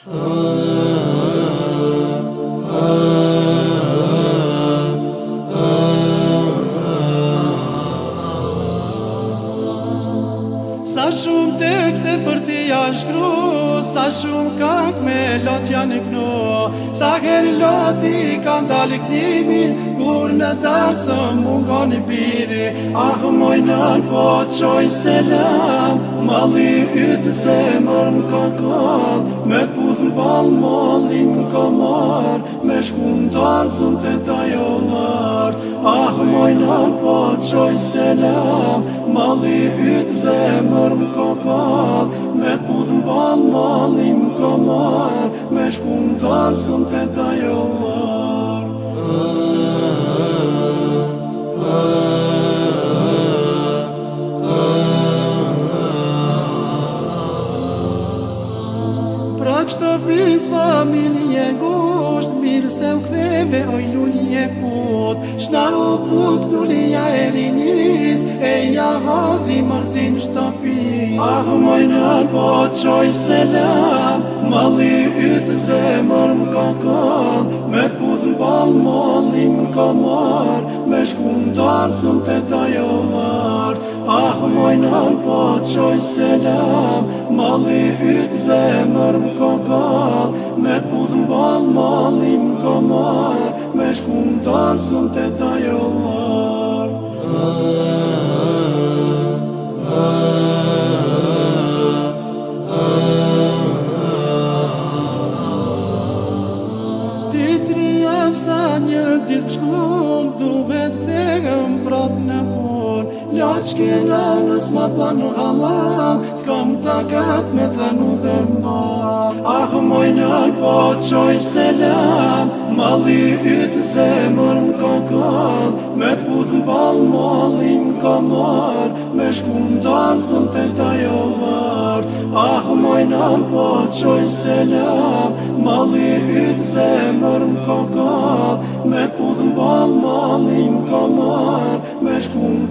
Sa shumë tekste për ti janë shkru, sa shumë kak me lot janë kno, sa herë lot i kanë dalë këzimin, kur në darësë mund kanë i piri, ahë mojnën po të qojnë selam, mali ytë zemër më me të fëllbal mollin komar Me shkum të arzun të thajo lart Ah, mojnar po qoj selam Mali hytë zemër më kokal Me të pudhë mbal mollin komar Me shkum të arzun të thajo lart Kështë të familje ngusht, mirë se u ktheve oj lulje put, Shna u put lulja e rinis, e ja hodhi marzin shtopi. Ah, moj në po qoj se lëf, mali ytë zë më ka kënd, Me të putë në balë mali më ka marë, me shkundarë sëm jo të dajë Ah, moj po qoj selam Mali hyt zemër më kogal Me pudh më bal mali më komar Me shku më darë sën të tajolar Ti tri jam sa një ditë shkuar qkena nësë më thënë Allah Skom të katë me thënë u dhe ma Ah moj nërë po qoj selam Mali i të zemër më kokon Me të pudhë më balë molin komor Me shku më danë sëmë të të jollar Ah moj po qoj selam Mali i të zemër më kokon Me të pudhë më balë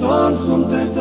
want something